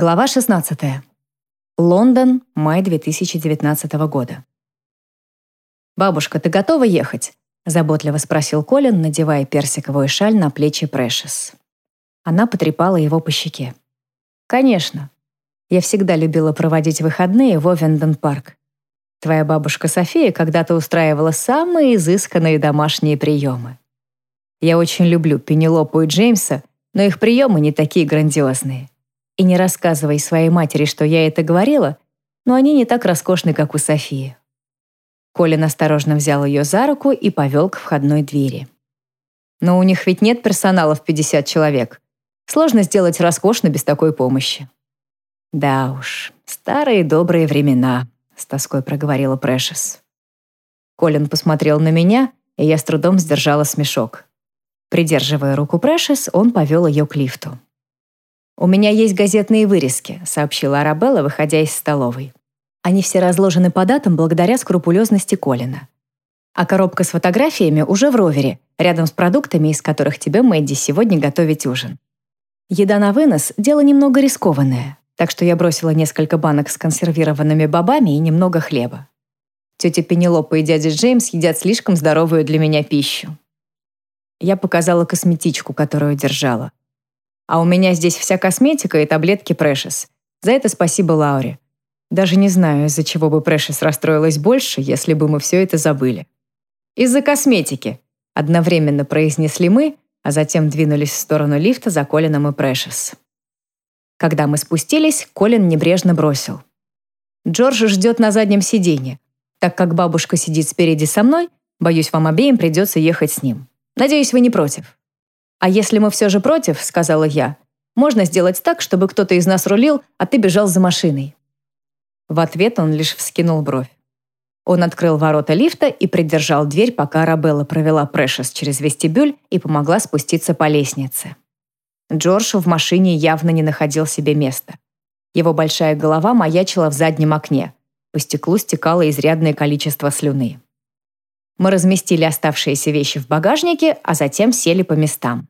Глава 16. Лондон, май 2019 года. «Бабушка, ты готова ехать?» — заботливо спросил Колин, надевая персиковую шаль на плечи Прэшес. Она потрепала его по щеке. «Конечно. Я всегда любила проводить выходные в Овенден-парк. Твоя бабушка София когда-то устраивала самые изысканные домашние приемы. Я очень люблю Пенелопу и Джеймса, но их приемы не такие грандиозные. И не рассказывай своей матери, что я это говорила, но они не так роскошны, как у Софии. Колин осторожно взял ее за руку и повел к входной двери. Но у них ведь нет персонала в 50 человек. Сложно сделать роскошно без такой помощи. Да уж, старые добрые времена, с тоской проговорила Прэшес. Колин посмотрел на меня, и я с трудом сдержала смешок. Придерживая руку Прэшес, он повел ее к лифту. «У меня есть газетные вырезки», — сообщила Арабелла, выходя из столовой. Они все разложены по датам благодаря скрупулезности Колина. А коробка с фотографиями уже в ровере, рядом с продуктами, из которых тебе, Мэдди, сегодня готовить ужин. Еда на вынос – дело немного рискованное, так что я бросила несколько банок с консервированными бобами и немного хлеба. Тетя Пенелопа и дядя Джеймс едят слишком здоровую для меня пищу. Я показала косметичку, которую держала. А у меня здесь вся косметика и таблетки Прэшес. За это спасибо Лауре. Даже не знаю, из-за чего бы Прэшес расстроилась больше, если бы мы все это забыли. «Из-за косметики», — одновременно произнесли мы, а затем двинулись в сторону лифта за Колином и Прэшес. Когда мы спустились, Колин небрежно бросил. «Джордж ждет на заднем сиденье. Так как бабушка сидит спереди со мной, боюсь, вам обеим придется ехать с ним. Надеюсь, вы не против». «А если мы все же против», — сказала я, «можно сделать так, чтобы кто-то из нас рулил, а ты бежал за машиной». В ответ он лишь вскинул бровь. Он открыл ворота лифта и придержал дверь, пока Арабелла провела Прэшес через вестибюль и помогла спуститься по лестнице. Джордж в машине явно не находил себе места. Его большая голова маячила в заднем окне. По стеклу стекало изрядное количество слюны. Мы разместили оставшиеся вещи в багажнике, а затем сели по местам.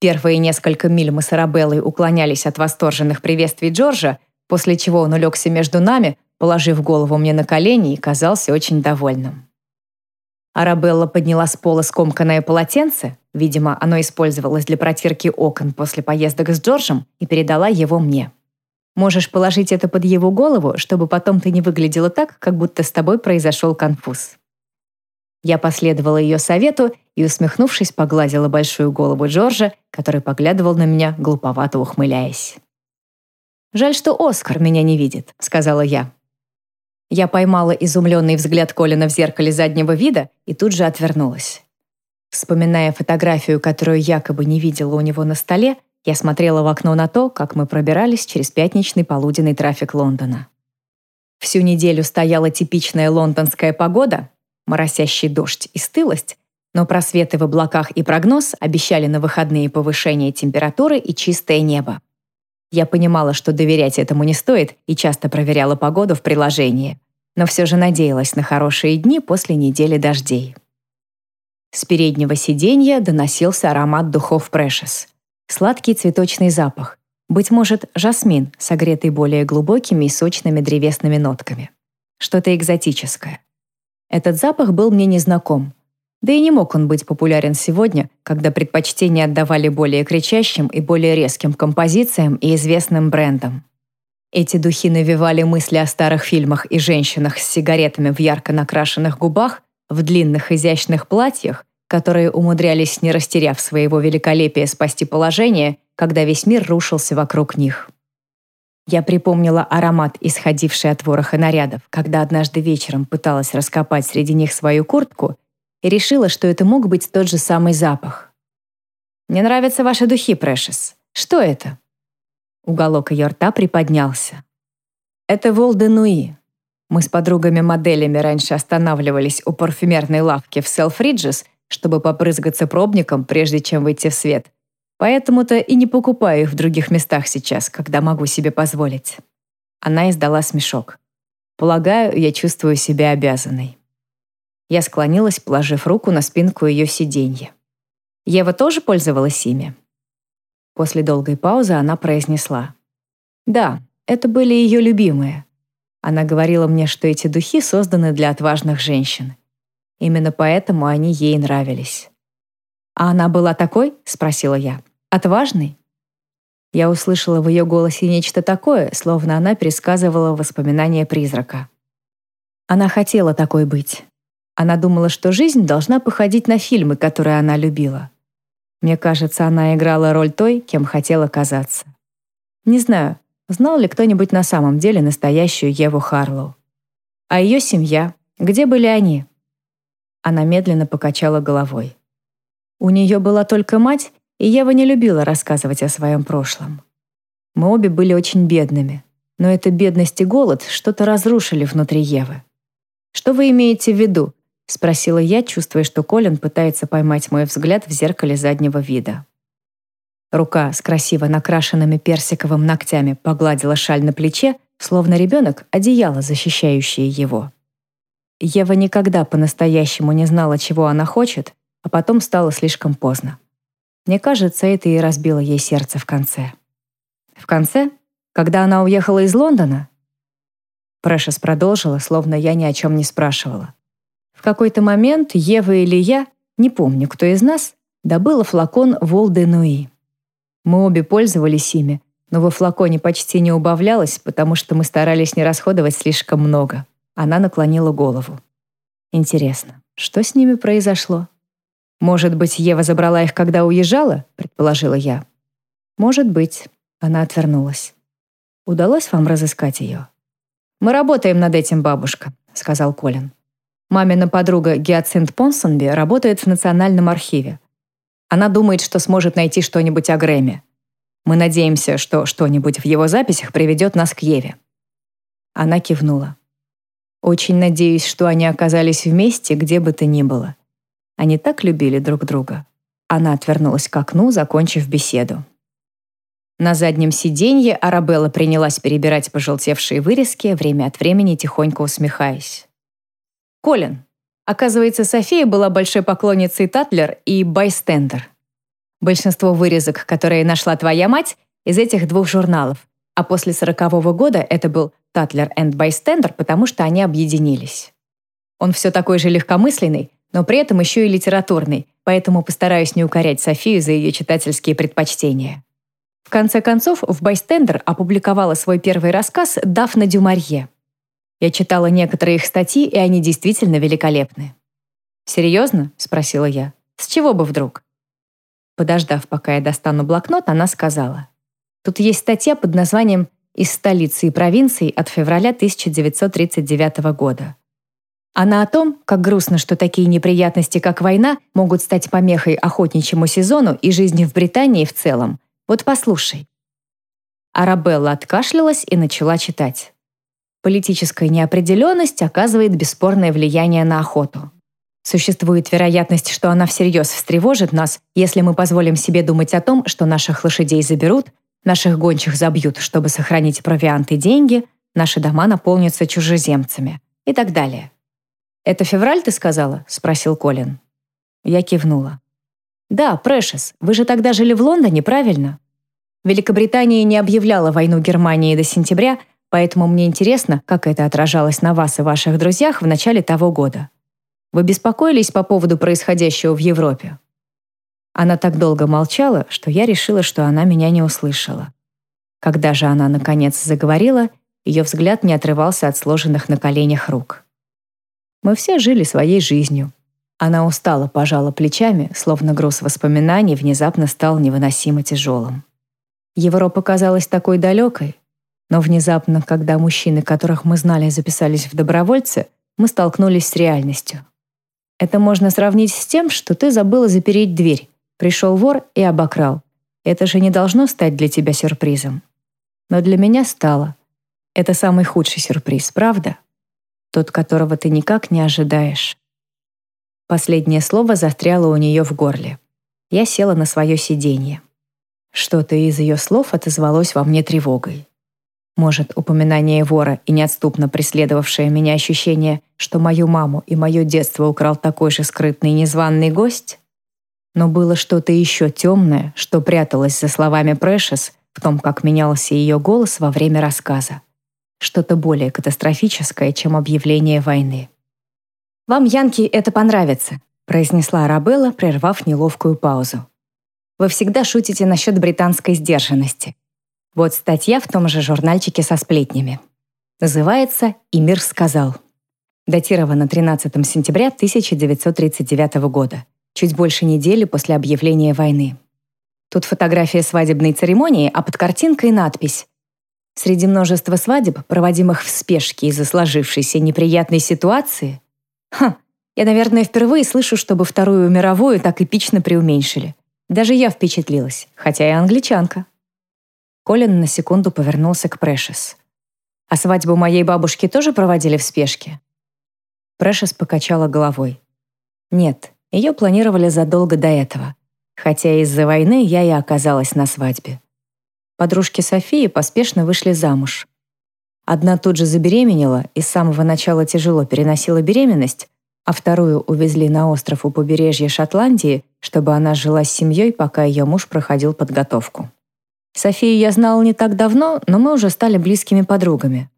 Первые несколько миль мы с Арабеллой уклонялись от восторженных приветствий Джорджа, после чего он улегся между нами, положив голову мне на колени и казался очень довольным. Арабелла подняла с пола скомканное полотенце, видимо, оно использовалось для протирки окон после поездок с Джорджем, и передала его мне. «Можешь положить это под его голову, чтобы потом ты не выглядела так, как будто с тобой произошел конфуз». Я последовала ее совету и, усмехнувшись, погладила большую голову Джорджа, который поглядывал на меня, глуповато ухмыляясь. «Жаль, что Оскар меня не видит», — сказала я. Я поймала изумленный взгляд Колина в зеркале заднего вида и тут же отвернулась. Вспоминая фотографию, которую якобы не видела у него на столе, я смотрела в окно на то, как мы пробирались через пятничный полуденный трафик Лондона. Всю неделю стояла типичная лондонская погода, моросящий дождь и стылость, но просветы в облаках и прогноз обещали на выходные повышение температуры и чистое небо. Я понимала, что доверять этому не стоит и часто проверяла погоду в приложении, но все же надеялась на хорошие дни после недели дождей. С переднего сиденья доносился аромат духов Precious. Сладкий цветочный запах. Быть может, жасмин, согретый более глубокими и сочными древесными нотками. Что-то экзотическое. Этот запах был мне незнаком. Да и не мог он быть популярен сегодня, когда предпочтение отдавали более кричащим и более резким композициям и известным брендам. Эти духи навевали мысли о старых фильмах и женщинах с сигаретами в ярко накрашенных губах, в длинных изящных платьях, которые умудрялись, не растеряв своего великолепия, спасти положение, когда весь мир рушился вокруг них. Я припомнила аромат, исходивший от вороха нарядов, когда однажды вечером пыталась раскопать среди них свою куртку и решила, что это мог быть тот же самый запах. «Мне нравятся ваши духи, Прэшес. Что это?» Уголок ее рта приподнялся. «Это Волденуи. Мы с подругами-моделями раньше останавливались у парфюмерной лавки в Селфриджес, чтобы попрызгаться пробником, прежде чем выйти в свет, Поэтому-то и не покупаю их в других местах сейчас, когда могу себе позволить. Она издала смешок. Полагаю, я чувствую себя обязанной. Я склонилась, положив руку на спинку ее сиденья. Ева тоже пользовалась ими? После долгой паузы она произнесла. Да, это были ее любимые. Она говорила мне, что эти духи созданы для отважных женщин. Именно поэтому они ей нравились. «А она была такой?» — спросила я. «Отважной?» Я услышала в ее голосе нечто такое, словно она пересказывала воспоминания призрака. Она хотела такой быть. Она думала, что жизнь должна походить на фильмы, которые она любила. Мне кажется, она играла роль той, кем хотела казаться. Не знаю, знал ли кто-нибудь на самом деле настоящую Еву Харлоу. А ее семья, где были они? Она медленно покачала головой. У нее была только мать, и Ева не любила рассказывать о своем прошлом. Мы обе были очень бедными, но эта бедность и голод что-то разрушили внутри Евы. Что вы имеете в виду? — спросила я, чувствуя, что Колин пытается поймать мой взгляд в зеркале заднего вида. Рука с красиво накрашенными персиковым ногтями погладила шаль на плече, словно ребенок — одеяло, защищающее его. Ева никогда по-настоящему не знала, чего она хочет, а потом стало слишком поздно. Мне кажется, это и разбило ей сердце в конце. В конце? Когда она уехала из Лондона? Прэшес продолжила, словно я ни о чем не спрашивала. В какой-то момент Ева или я, не помню, кто из нас, добыла флакон Волде-Нуи. Мы обе пользовались ими, но во флаконе почти не убавлялось, потому что мы старались не расходовать слишком много. Она наклонила голову. Интересно, что с ними произошло? Может быть, Ева забрала их, когда уезжала, предположила я. Может быть, она отвернулась. Удалось вам разыскать ее? Мы работаем над этим, бабушка, сказал Колин. Мамина подруга Гиацинт Понсонби работает в Национальном архиве. Она думает, что сможет найти что-нибудь о Грэме. Мы надеемся, что что-нибудь в его записях приведет нас к Еве». Она кивнула. «Очень надеюсь, что они оказались вместе, где бы то ни было. Они так любили друг друга». Она отвернулась к окну, закончив беседу. На заднем сиденье Арабелла принялась перебирать пожелтевшие вырезки, время от времени тихонько усмехаясь. Колин. Оказывается, София была большой поклонницей Татлер и Байстендер. Большинство вырезок, которые нашла твоя мать, из этих двух журналов. А после сорокового года это был Татлер и Байстендер, потому что они объединились. Он все такой же легкомысленный, но при этом еще и литературный, поэтому постараюсь не укорять Софию за ее читательские предпочтения. В конце концов, в Байстендер опубликовала свой первый рассказ «Дафна Дюморье». Я читала некоторые их статьи, и они действительно великолепны. «Серьезно?» — спросила я. «С чего бы вдруг?» Подождав, пока я достану блокнот, она сказала. «Тут есть статья под названием «Из столицы и провинций от февраля 1939 года». Она о том, как грустно, что такие неприятности, как война, могут стать помехой охотничьему сезону и жизни в Британии в целом. Вот послушай. Арабелла откашлялась и начала читать. Политическая неопределенность оказывает бесспорное влияние на охоту. Существует вероятность, что она всерьез встревожит нас, если мы позволим себе думать о том, что наших лошадей заберут, наших гончих забьют, чтобы сохранить провиант и деньги, наши дома наполнятся чужеземцами и так далее. «Это февраль, ты сказала?» — спросил Колин. Я кивнула. «Да, Прэшес, вы же тогда жили в Лондоне, правильно?» Великобритания не объявляла войну Германии до сентября, Поэтому мне интересно, как это отражалось на вас и ваших друзьях в начале того года. Вы беспокоились по поводу происходящего в Европе?» Она так долго молчала, что я решила, что она меня не услышала. Когда же она, наконец, заговорила, ее взгляд не отрывался от сложенных на коленях рук. Мы все жили своей жизнью. Она устала, пожала плечами, словно груз воспоминаний внезапно стал невыносимо тяжелым. Европа казалась такой далекой, но внезапно, когда мужчины, которых мы знали, записались в добровольцы, мы столкнулись с реальностью. Это можно сравнить с тем, что ты забыла запереть дверь, пришел вор и обокрал. Это же не должно стать для тебя сюрпризом. Но для меня стало. Это самый худший сюрприз, правда? Тот, которого ты никак не ожидаешь. Последнее слово застряло у нее в горле. Я села на свое сиденье. Что-то из ее слов отозвалось во мне тревогой. Может, упоминание вора и неотступно преследовавшее меня ощущение, что мою маму и мое детство украл такой же скрытный незваный гость? Но было что-то еще темное, что пряталось за словами Прэшес, в том, как менялся ее голос во время рассказа. Что-то более катастрофическое, чем объявление войны. «Вам, Янки, это понравится», произнесла Арабелла, прервав неловкую паузу. «Вы всегда шутите насчет британской сдержанности. Вот статья в том же журнальчике со сплетнями. Называется «И мир сказал». Датирована 13 сентября 1939 года, чуть больше недели после объявления войны. Тут фотография свадебной церемонии, а под картинкой надпись «Среди множества свадеб, проводимых в спешке из-за сложившейся неприятной ситуации...» Ха, я, наверное, впервые слышу, чтобы Вторую мировую так эпично преуменьшили. Даже я впечатлилась, хотя и англичанка. Колин на секунду повернулся к Прэшес. «А свадьбу моей бабушки тоже проводили в спешке?» Прэшес покачала головой. Нет, ее планировали задолго до этого. Хотя из-за войны я и оказалась на свадьбе. Подружки Софии поспешно вышли замуж. Одна тут же забеременела и с самого начала тяжело переносила беременность, а вторую увезли на остров у побережья Шотландии, чтобы она жила с семьей, пока ее муж проходил подготовку. Софию я знала не так давно, но мы уже стали близкими подругами.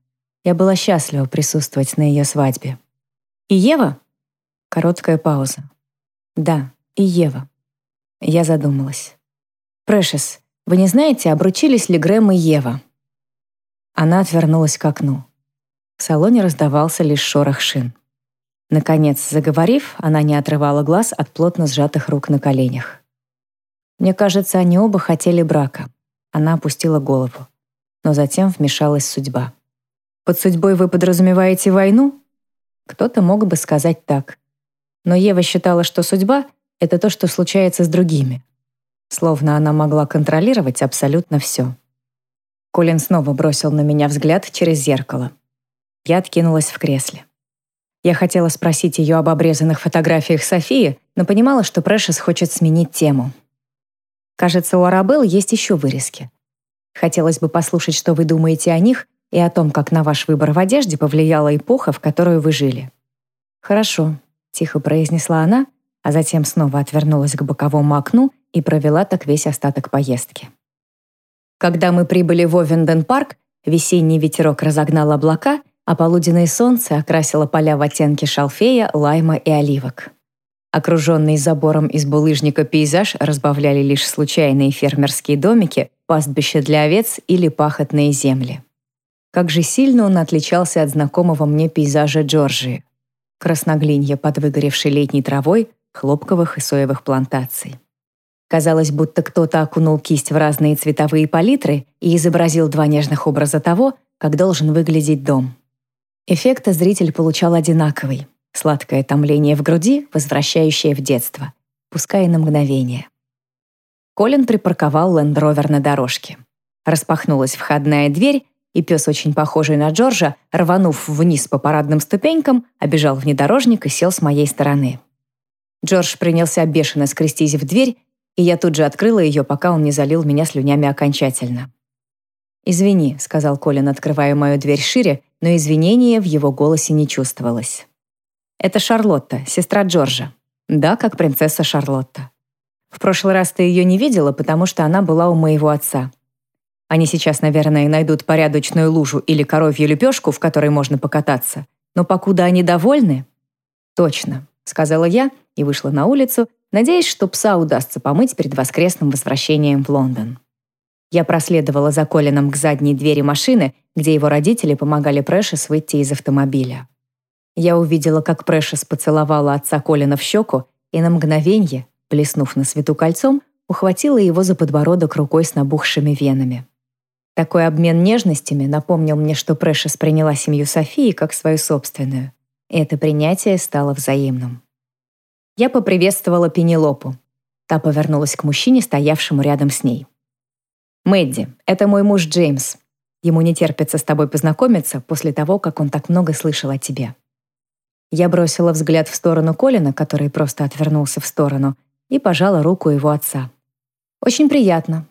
Я была счастлива присутствовать на ее свадьбе. И Ева? Короткая пауза. Да, и Ева. Я задумалась. Прэшес, вы не знаете, обручились ли Грэм и Ева? Она отвернулась к окну. В салоне раздавался лишь шорох шин. Наконец, заговорив, она не отрывала глаз от плотно сжатых рук на коленях. Мне кажется, они оба хотели брака. Она опустила голову. Но затем вмешалась судьба. Под судьбой вы подразумеваете войну? Кто-то мог бы сказать так. Но Ева считала, что судьба — это то, что случается с другими. Словно она могла контролировать абсолютно все. Колин снова бросил на меня взгляд через зеркало. Я откинулась в кресле. Я хотела спросить ее об обрезанных фотографиях Софии, но понимала, что Прэшес хочет сменить тему. Кажется, у Арабелл есть еще вырезки. Хотелось бы послушать, что вы думаете о них и о том, как на ваш выбор в одежде повлияла эпоха, в которую вы жили. «Хорошо», — тихо произнесла она, а затем снова отвернулась к боковому окну и провела так весь остаток поездки. Когда мы прибыли в Овенден-парк, весенний ветерок разогнал облака, а полуденное солнце окрасило поля в оттенки шалфея, лайма и оливок. Окруженный забором из булыжника пейзаж разбавляли лишь случайные фермерские домики, пастбища для овец или пахотные земли. Как же сильно он отличался от знакомого мне пейзажа Джорджии. Красноглинья под выгоревшей летней травой, хлопковых и соевых плантаций. Казалось, будто кто-то окунул кисть в разные цветовые палитры и изобразил два нежных образа того, как должен выглядеть дом. Эффект зритель получал одинаковый. Сладкое томление в груди, возвращающее в детство. Пускай на мгновение. Колин припарковал лендровер на дорожке. Распахнулась входная дверь, и пес, очень похожий на Джорджа, рванув вниз по парадным ступенькам, обежал внедорожник и сел с моей стороны. Джордж принялся бешено скрестись в дверь, и я тут же открыла ее, пока он не залил меня слюнями окончательно. «Извини», — сказал Колин, открывая мою дверь шире, но извинения в его голосе не чувствовалось. «Это Шарлотта, сестра Джорджа. Да, как принцесса Шарлотта. В прошлый раз ты ее не видела, потому что она была у моего отца. Они сейчас, наверное, найдут порядочную лужу или коровью лепешку, в которой можно покататься. Но покуда они довольны...» «Точно», — сказала я и вышла на улицу, надеясь, что пса удастся помыть перед воскресным возвращением в Лондон. Я проследовала за Колином к задней двери машины, где его родители помогали Прэшес выйти из автомобиля. Я увидела, как Прэшес поцеловала отца Колина в щеку и на мгновенье, блеснув на свету кольцом, ухватила его за подбородок рукой с набухшими венами. Такой обмен нежностями напомнил мне, что Прэшес приняла семью Софии как свою собственную. Это принятие стало взаимным. Я поприветствовала Пенелопу. Та повернулась к мужчине, стоявшему рядом с ней. «Мэдди, это мой муж Джеймс. Ему не терпится с тобой познакомиться после того, как он так много слышал о тебе». Я бросила взгляд в сторону Колина, который просто отвернулся в сторону, и пожала руку его отца. «Очень приятно».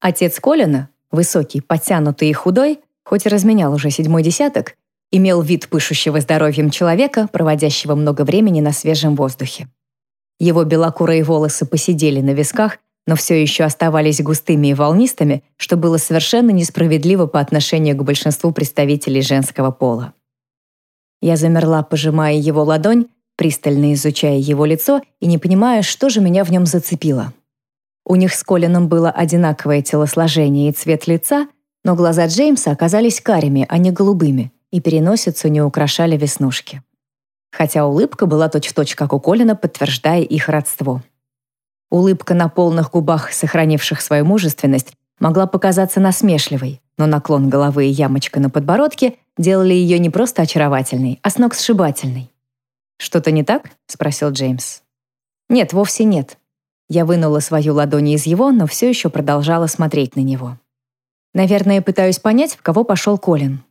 Отец Колина, Высокий, подтянутый и худой, хоть и разменял уже седьмой десяток, имел вид пышущего здоровьем человека, проводящего много времени на свежем воздухе. Его белокурые волосы посидели на висках, но все еще оставались густыми и волнистыми, что было совершенно несправедливо по отношению к большинству представителей женского пола. Я замерла, пожимая его ладонь, пристально изучая его лицо и не понимая, что же меня в нем зацепило. У них с Колином было одинаковое телосложение и цвет лица, но глаза Джеймса оказались карими, а не голубыми, и переносицу не украшали веснушки. Хотя улыбка была точь-в-точь, -точь, как у Колина, подтверждая их родство. Улыбка на полных губах, сохранивших свою мужественность, могла показаться насмешливой, но наклон головы и ямочка на подбородке делали ее не просто очаровательной, а сногсшибательной. «Что-то не так?» — спросил Джеймс. «Нет, вовсе нет». Я вынула свою ладонь из его, но все еще продолжала смотреть на него. Наверное, пытаюсь понять, в кого пошел Колин.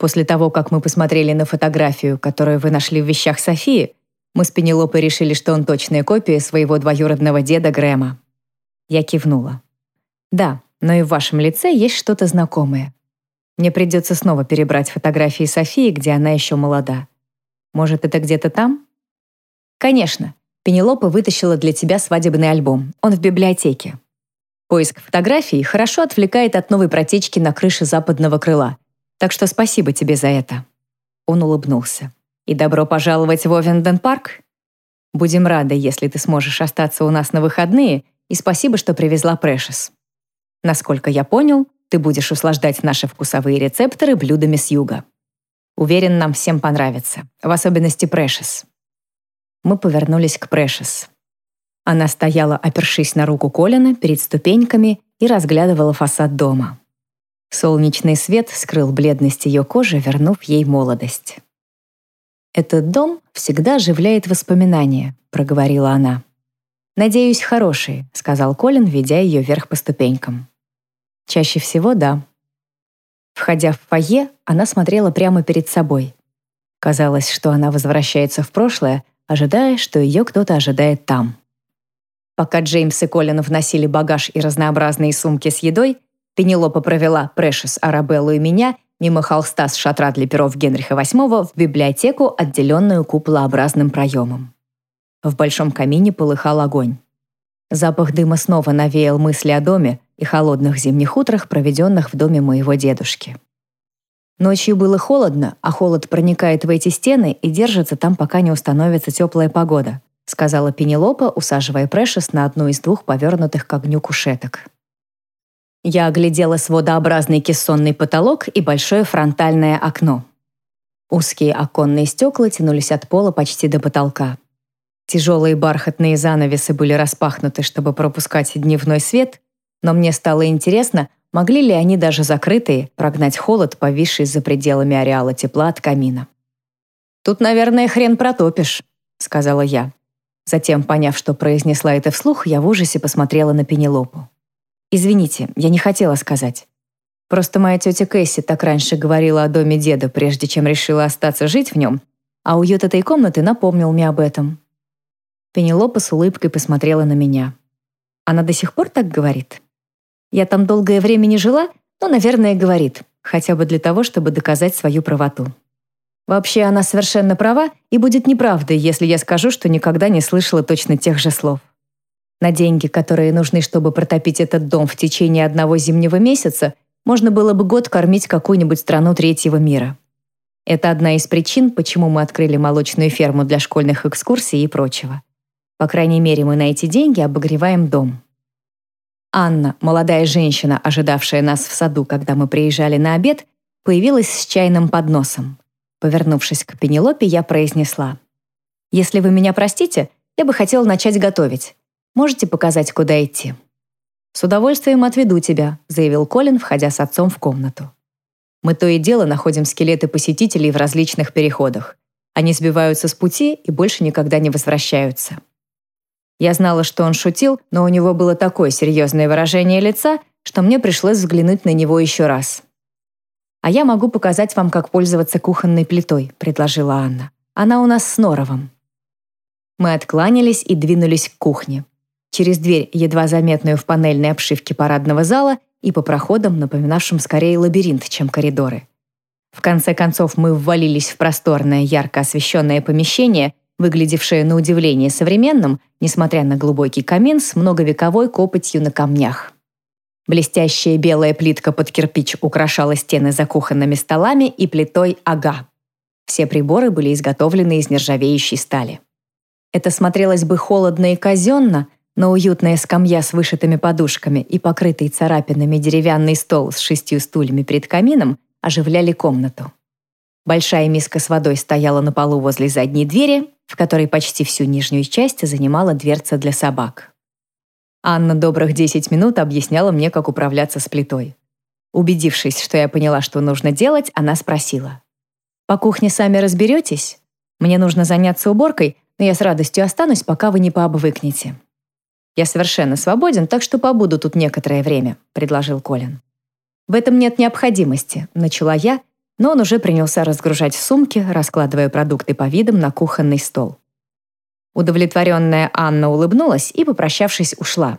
После того, как мы посмотрели на фотографию, которую вы нашли в вещах Софии, мы с Пенелопой решили, что он точная копия своего двоюродного деда Грэма. Я кивнула. Да, но и в вашем лице есть что-то знакомое. Мне придется снова перебрать фотографии Софии, где она еще молода. Может, это где-то там? Конечно. Пенелопа вытащила для тебя свадебный альбом. Он в библиотеке. Поиск фотографий хорошо отвлекает от новой протечки на крыше западного крыла. Так что спасибо тебе за это. Он улыбнулся. И добро пожаловать в Овенден парк. Будем рады, если ты сможешь остаться у нас на выходные, и спасибо, что привезла Прэшес. Насколько я понял, ты будешь услаждать наши вкусовые рецепторы блюдами с юга. Уверен, нам всем понравится, в особенности Прэшес. Мы повернулись к Прэшес. Она стояла, опершись на руку Колина перед ступеньками и разглядывала фасад дома. Солнечный свет скрыл бледность ее кожи, вернув ей молодость. «Этот дом всегда оживляет воспоминания», — проговорила она. «Надеюсь, хорошие», — сказал Колин, ведя ее вверх по ступенькам. «Чаще всего да», Входя в фойе, она смотрела прямо перед собой. Казалось, что она возвращается в прошлое, ожидая, что ее кто-то ожидает там. Пока Джеймс и Колин вносили багаж и разнообразные сумки с едой, Пенелопа провела Прэшес, Арабеллу и меня мимо холста с шатра для перов Генриха VIII в библиотеку, отделенную куполообразным проемом. В большом камине полыхал огонь. Запах дыма снова навеял мысли о доме, и холодных зимних утрах, проведенных в доме моего дедушки. Ночью было холодно, а холод проникает в эти стены и держится там, пока не установится теплая погода, сказала Пенелопа, усаживая Прэшес на одну из двух повернутых к огню кушеток. Я оглядела сводообразный кессонный потолок и большое фронтальное окно. Узкие оконные стекла тянулись от пола почти до потолка. Тяжелые бархатные занавесы были распахнуты, чтобы пропускать дневной свет, но мне стало интересно, могли ли они даже закрытые прогнать холод, повисший за пределами ареала тепла от камина. «Тут, наверное, хрен протопишь», — сказала я. Затем, поняв, что произнесла это вслух, я в ужасе посмотрела на Пенелопу. «Извините, я не хотела сказать. Просто моя тетя Кэсси так раньше говорила о доме деда, прежде чем решила остаться жить в нем, а уют этой комнаты напомнил мне об этом». Пенелопа с улыбкой посмотрела на меня. «Она до сих пор так говорит?» Я там долгое время не жила, но, наверное, говорит, хотя бы для того, чтобы доказать свою правоту. Вообще, она совершенно права, и будет неправдой, если я скажу, что никогда не слышала точно тех же слов. На деньги, которые нужны, чтобы протопить этот дом в течение одного зимнего месяца, можно было бы год кормить какую-нибудь страну третьего мира. Это одна из причин, почему мы открыли молочную ферму для школьных экскурсий и прочего. По крайней мере, мы на эти деньги обогреваем дом. Анна, молодая женщина, ожидавшая нас в саду, когда мы приезжали на обед, появилась с чайным подносом. Повернувшись к Пенелопе, я произнесла. «Если вы меня простите, я бы хотела начать готовить. Можете показать, куда идти?» «С удовольствием отведу тебя», — заявил Колин, входя с отцом в комнату. «Мы то и дело находим скелеты посетителей в различных переходах. Они сбиваются с пути и больше никогда не возвращаются». Я знала, что он шутил, но у него было такое серьезное выражение лица, что мне пришлось взглянуть на него еще раз. «А я могу показать вам, как пользоваться кухонной плитой», — предложила Анна. «Она у нас с норовом». Мы откланялись и двинулись к кухне. Через дверь, едва заметную в панельной обшивке парадного зала, и по проходам, напоминавшим скорее лабиринт, чем коридоры. В конце концов мы ввалились в просторное, ярко освещенное помещение, выглядевшее на удивление современным, несмотря на глубокий камин с многовековой копотью на камнях. Блестящая белая плитка под кирпич украшала стены за кухонными столами и плитой ага. Все приборы были изготовлены из нержавеющей стали. Это смотрелось бы холодно и казенно, но уютная скамья с вышитыми подушками и покрытый царапинами деревянный стол с шестью стульями перед камином оживляли комнату. Большая миска с водой стояла на полу возле задней двери, в которой почти всю нижнюю часть занимала дверца для собак. Анна добрых 10 минут объясняла мне, как управляться с плитой. Убедившись, что я поняла, что нужно делать, она спросила. «По кухне сами разберетесь? Мне нужно заняться уборкой, но я с радостью останусь, пока вы не пообвыкнете». «Я совершенно свободен, так что побуду тут некоторое время», — предложил Колин. «В этом нет необходимости», — начала я, но он уже принялся разгружать сумки, раскладывая продукты по видам на кухонный стол. Удовлетворенная Анна улыбнулась и, попрощавшись, ушла.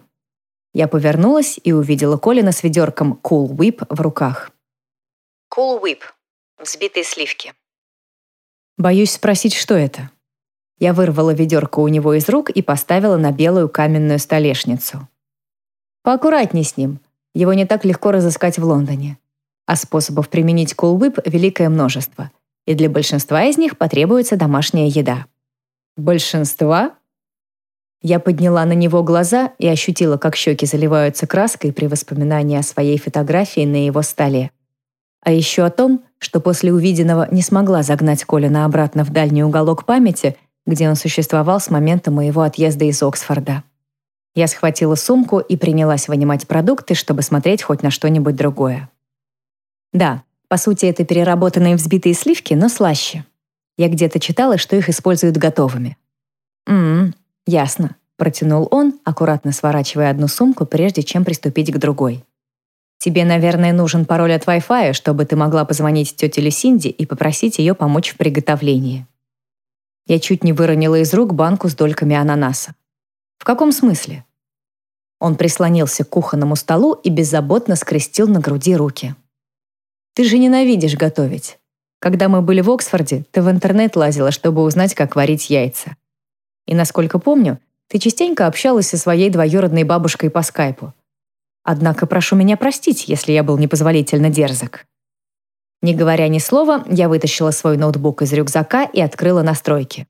Я повернулась и увидела Колина с ведерком Cool Whip в руках. Cool Whip. Взбитые сливки. Боюсь спросить, что это. Я вырвала ведерко у него из рук и поставила на белую каменную столешницу. Поаккуратней с ним. Его не так легко разыскать в Лондоне. А способов применить Cool Whip великое множество. И для большинства из них потребуется домашняя еда. Большинства? Я подняла на него глаза и ощутила, как щеки заливаются краской при воспоминании о своей фотографии на его столе. А еще о том, что после увиденного не смогла загнать Колина обратно в дальний уголок памяти, где он существовал с момента моего отъезда из Оксфорда. Я схватила сумку и принялась вынимать продукты, чтобы смотреть хоть на что-нибудь другое. Да, по сути, это переработанные взбитые сливки, но слаще. Я где-то читала, что их используют готовыми. «М-м, ясно», — протянул он, аккуратно сворачивая одну сумку, прежде чем приступить к другой. «Тебе, наверное, нужен пароль от Wi-Fi, чтобы ты могла позвонить тете Люсинди и попросить ее помочь в приготовлении». Я чуть не выронила из рук банку с дольками ананаса. «В каком смысле?» Он прислонился к кухонному столу и беззаботно скрестил на груди руки. «Ты же ненавидишь готовить. Когда мы были в Оксфорде, ты в интернет лазила, чтобы узнать, как варить яйца. И, насколько помню, ты частенько общалась со своей двоюродной бабушкой по скайпу. Однако прошу меня простить, если я был непозволительно дерзок. Не говоря ни слова, я вытащила свой ноутбук из рюкзака и открыла настройки.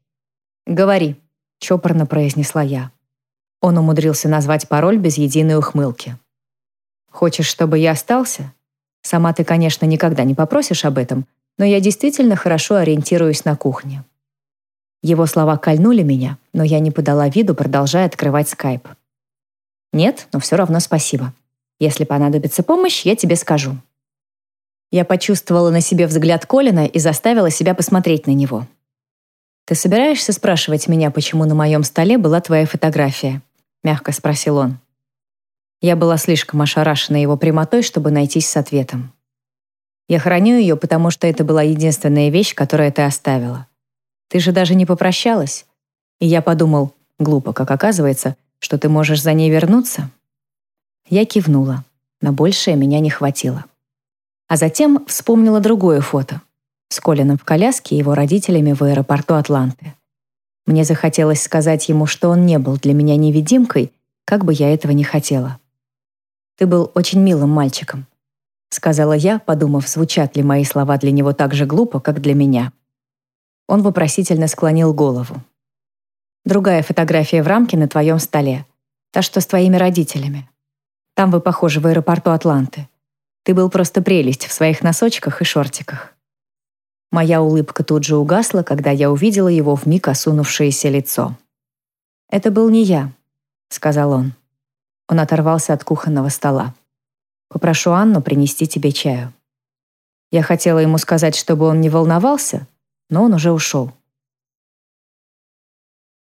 «Говори», — чопорно произнесла я. Он умудрился назвать пароль без единой ухмылки. «Хочешь, чтобы я остался? Сама ты, конечно, никогда не попросишь об этом, но я действительно хорошо ориентируюсь на кухне. Его слова кольнули меня, но я не подала виду, продолжая открывать скайп. Нет, но все равно спасибо. Если понадобится помощь, я тебе скажу. Я почувствовала на себе взгляд Колина и заставила себя посмотреть на него. «Ты собираешься спрашивать меня, почему на моем столе была твоя фотография?» — мягко спросил он. Я была слишком ошарашена его прямотой, чтобы найтись с ответом. Я храню ее, потому что это была единственная вещь, которую ты оставила. Ты же даже не попрощалась. И я подумал, глупо, как оказывается, что ты можешь за ней вернуться. Я кивнула. На большее меня не хватило. А затем вспомнила другое фото. С Колином в коляске и его родителями в аэропорту Атланты. Мне захотелось сказать ему, что он не был для меня невидимкой, как бы я этого не хотела. Ты был очень милым мальчиком сказала я, подумав, звучат ли мои слова для него так же глупо, как для меня. Он вопросительно склонил голову. Другая фотография в рамке на твоем столе. Та, что с твоими родителями. Там вы похожи в аэропорту Атланты. Ты был просто прелесть в своих носочках и шортиках. Моя улыбка тут же угасла, когда я увидела его вмиг осунувшееся лицо. «Это был не я», — сказал он. Он оторвался от кухонного стола. Попрошу Анну принести тебе чаю». Я хотела ему сказать, чтобы он не волновался, но он уже ушел.